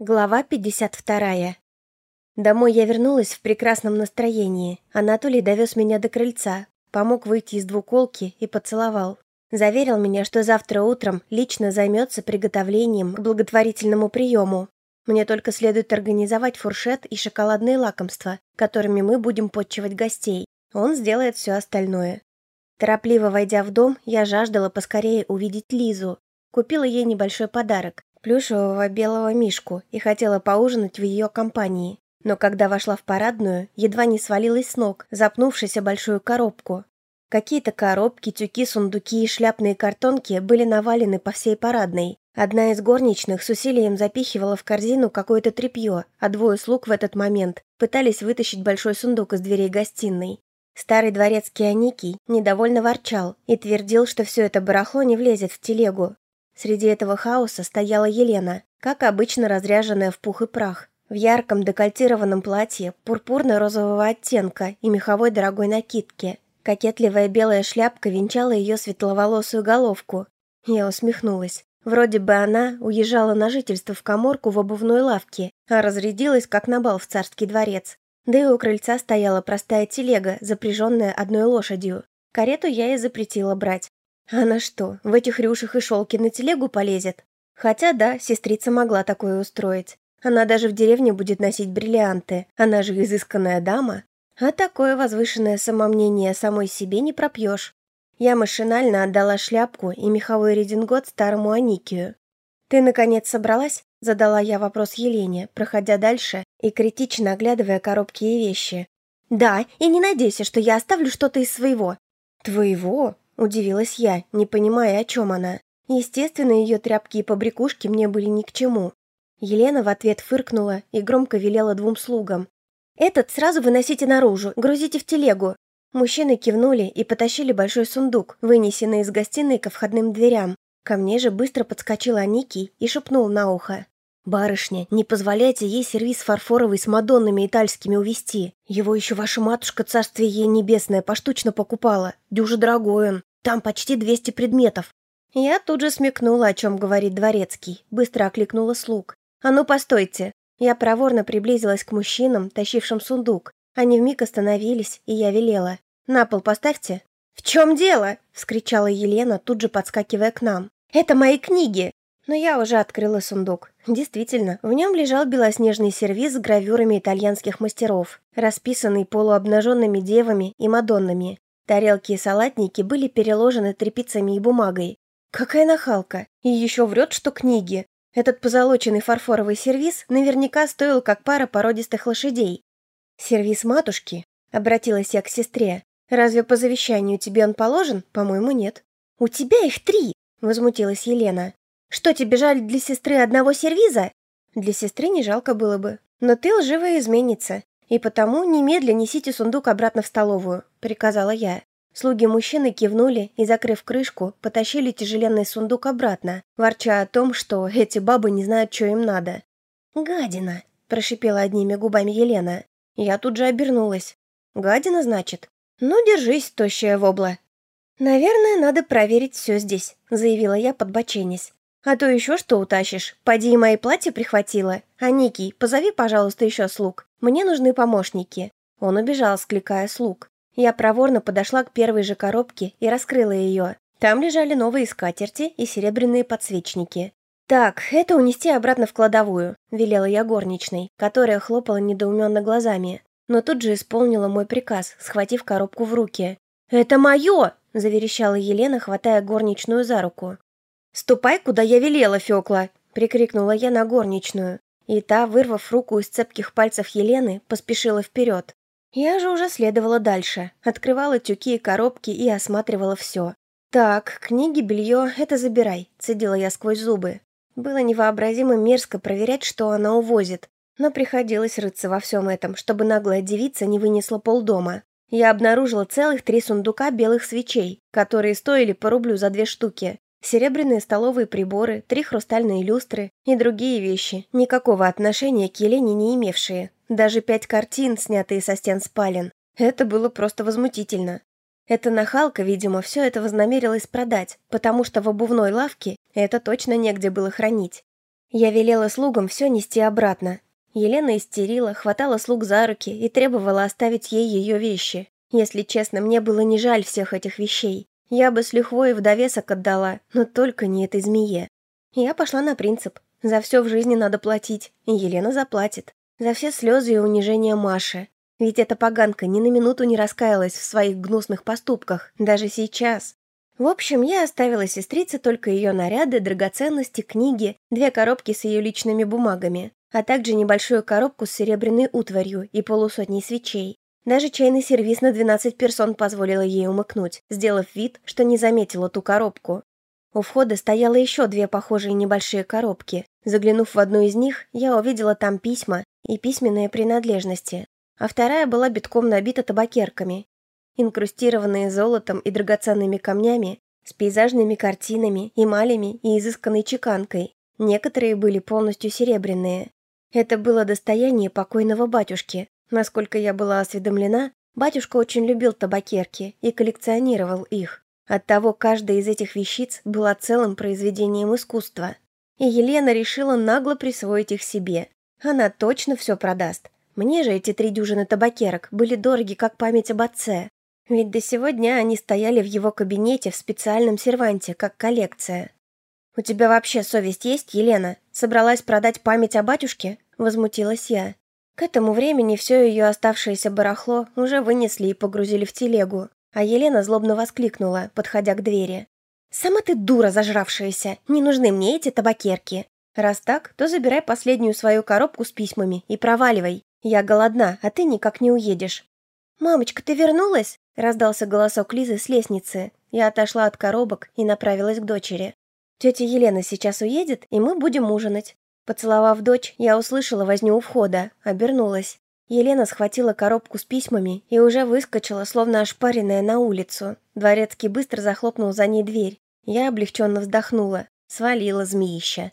Глава 52. Домой я вернулась в прекрасном настроении. Анатолий довез меня до крыльца, помог выйти из двуколки и поцеловал. Заверил меня, что завтра утром лично займется приготовлением к благотворительному приему. Мне только следует организовать фуршет и шоколадные лакомства, которыми мы будем подчивать гостей. Он сделает все остальное. Торопливо войдя в дом, я жаждала поскорее увидеть Лизу. Купила ей небольшой подарок плюшевого белого мишку и хотела поужинать в ее компании. Но когда вошла в парадную, едва не свалилась с ног, запнувшись о большую коробку. Какие-то коробки, тюки, сундуки и шляпные картонки были навалены по всей парадной. Одна из горничных с усилием запихивала в корзину какое-то тряпье, а двое слуг в этот момент пытались вытащить большой сундук из дверей гостиной. Старый дворецкий Аникий недовольно ворчал и твердил, что все это барахло не влезет в телегу, Среди этого хаоса стояла Елена, как обычно разряженная в пух и прах, в ярком декольтированном платье пурпурно-розового оттенка и меховой дорогой накидке. Кокетливая белая шляпка венчала ее светловолосую головку. Я усмехнулась. Вроде бы она уезжала на жительство в коморку в обувной лавке, а разрядилась, как на бал в царский дворец. Да и у крыльца стояла простая телега, запряженная одной лошадью. Карету я и запретила брать. Она что, в этих рюшах и шелке на телегу полезет? Хотя да, сестрица могла такое устроить. Она даже в деревне будет носить бриллианты, она же изысканная дама. А такое возвышенное самомнение самой себе не пропьешь. Я машинально отдала шляпку и меховой редингот старому Аникию. «Ты, наконец, собралась?» – задала я вопрос Елене, проходя дальше и критично оглядывая коробки и вещи. «Да, и не надейся, что я оставлю что-то из своего». «Твоего? Удивилась я, не понимая, о чем она. Естественно, ее тряпки и побрякушки мне были ни к чему. Елена в ответ фыркнула и громко велела двум слугам. «Этот сразу выносите наружу, грузите в телегу». Мужчины кивнули и потащили большой сундук, вынесенный из гостиной ко входным дверям. Ко мне же быстро подскочил Аникий и шепнул на ухо. «Барышня, не позволяйте ей сервиз фарфоровый с мадоннами итальскими увезти. Его еще ваша матушка, царствие ей небесное, поштучно покупала. Дюже дорогой он. Там почти 200 предметов». Я тут же смекнула, о чем говорит дворецкий. Быстро окликнула слуг. «А ну, постойте!» Я проворно приблизилась к мужчинам, тащившим сундук. Они вмиг остановились, и я велела. «На пол поставьте». «В чем дело?» — вскричала Елена, тут же подскакивая к нам. «Это мои книги!» Но я уже открыла сундук. Действительно, в нем лежал белоснежный сервиз с гравюрами итальянских мастеров, расписанный полуобнаженными девами и мадоннами. Тарелки и салатники были переложены тряпицами и бумагой. Какая нахалка! И еще врет, что книги. Этот позолоченный фарфоровый сервиз наверняка стоил как пара породистых лошадей. «Сервиз матушки?» — обратилась я к сестре. «Разве по завещанию тебе он положен? По-моему, нет». «У тебя их три!» — возмутилась Елена. Что тебе жаль для сестры одного сервиза? Для сестры не жалко было бы. Но ты лживая изменница. И потому немедля несите сундук обратно в столовую, приказала я. Слуги мужчины кивнули и, закрыв крышку, потащили тяжеленный сундук обратно, ворча о том, что эти бабы не знают, что им надо. «Гадина!» – прошипела одними губами Елена. Я тут же обернулась. «Гадина, значит?» «Ну, держись, тощая вобла!» «Наверное, надо проверить все здесь», – заявила я, подбоченясь. А то еще что утащишь? Поди и мои платья прихватила. А Никий, позови, пожалуйста, еще слуг. Мне нужны помощники». Он убежал, скликая слуг. Я проворно подошла к первой же коробке и раскрыла ее. Там лежали новые скатерти и серебряные подсвечники. «Так, это унести обратно в кладовую», – велела я горничной, которая хлопала недоуменно глазами. Но тут же исполнила мой приказ, схватив коробку в руки. «Это мое!» – заверещала Елена, хватая горничную за руку. «Ступай, куда я велела, Фёкла!» — прикрикнула я на горничную. И та, вырвав руку из цепких пальцев Елены, поспешила вперед. Я же уже следовала дальше, открывала тюки и коробки и осматривала все. «Так, книги, белье — это забирай», — цедила я сквозь зубы. Было невообразимо мерзко проверять, что она увозит, но приходилось рыться во всем этом, чтобы наглая девица не вынесла полдома. Я обнаружила целых три сундука белых свечей, которые стоили по рублю за две штуки серебряные столовые приборы, три хрустальные люстры и другие вещи, никакого отношения к Елене не имевшие. Даже пять картин, снятые со стен спален. Это было просто возмутительно. Эта нахалка, видимо, все это вознамерилась продать, потому что в обувной лавке это точно негде было хранить. Я велела слугам все нести обратно. Елена истерила, хватала слуг за руки и требовала оставить ей ее вещи. Если честно, мне было не жаль всех этих вещей. Я бы с лихвой в довесок отдала, но только не этой змее. Я пошла на принцип. За все в жизни надо платить, и Елена заплатит. За все слезы и унижения Маши. Ведь эта поганка ни на минуту не раскаялась в своих гнусных поступках, даже сейчас. В общем, я оставила сестрице только ее наряды, драгоценности, книги, две коробки с ее личными бумагами, а также небольшую коробку с серебряной утварью и полусотней свечей. Даже чайный сервиз на 12 персон позволила ей умыкнуть, сделав вид, что не заметила ту коробку. У входа стояло еще две похожие небольшие коробки. Заглянув в одну из них, я увидела там письма и письменные принадлежности, а вторая была битком набита табакерками, инкрустированные золотом и драгоценными камнями, с пейзажными картинами, эмалями и изысканной чеканкой. Некоторые были полностью серебряные. Это было достояние покойного батюшки. Насколько я была осведомлена, батюшка очень любил табакерки и коллекционировал их. Оттого каждая из этих вещиц была целым произведением искусства. И Елена решила нагло присвоить их себе. Она точно все продаст. Мне же эти три дюжины табакерок были дороги, как память об отце. Ведь до сегодня они стояли в его кабинете в специальном серванте, как коллекция. «У тебя вообще совесть есть, Елена? Собралась продать память о батюшке?» – возмутилась я. К этому времени все ее оставшееся барахло уже вынесли и погрузили в телегу, а Елена злобно воскликнула, подходя к двери. «Сама ты дура зажравшаяся, не нужны мне эти табакерки. Раз так, то забирай последнюю свою коробку с письмами и проваливай. Я голодна, а ты никак не уедешь». «Мамочка, ты вернулась?» Раздался голосок Лизы с лестницы. Я отошла от коробок и направилась к дочери. Тетя Елена сейчас уедет, и мы будем ужинать. Поцеловав дочь, я услышала возню у входа, обернулась. Елена схватила коробку с письмами и уже выскочила, словно ошпаренная, на улицу. Дворецкий быстро захлопнул за ней дверь. Я облегченно вздохнула. Свалила змеища.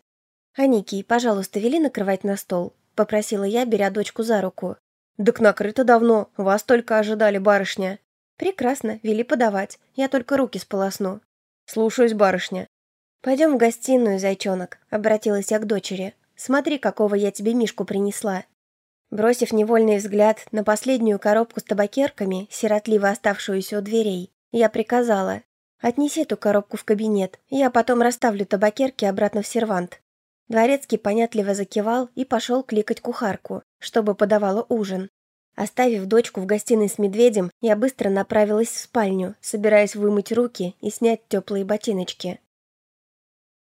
«Аники, пожалуйста, вели накрывать на стол», — попросила я, беря дочку за руку. «Так накрыто давно. Вас только ожидали, барышня», «Прекрасно, вели подавать. Я только руки сполосну». «Слушаюсь, барышня». «Пойдем в гостиную, зайчонок», — обратилась я к дочери. «Смотри, какого я тебе мишку принесла». Бросив невольный взгляд на последнюю коробку с табакерками, сиротливо оставшуюся у дверей, я приказала. «Отнеси эту коробку в кабинет, я потом расставлю табакерки обратно в сервант». Дворецкий понятливо закивал и пошел кликать кухарку, чтобы подавала ужин. Оставив дочку в гостиной с медведем, я быстро направилась в спальню, собираясь вымыть руки и снять теплые ботиночки.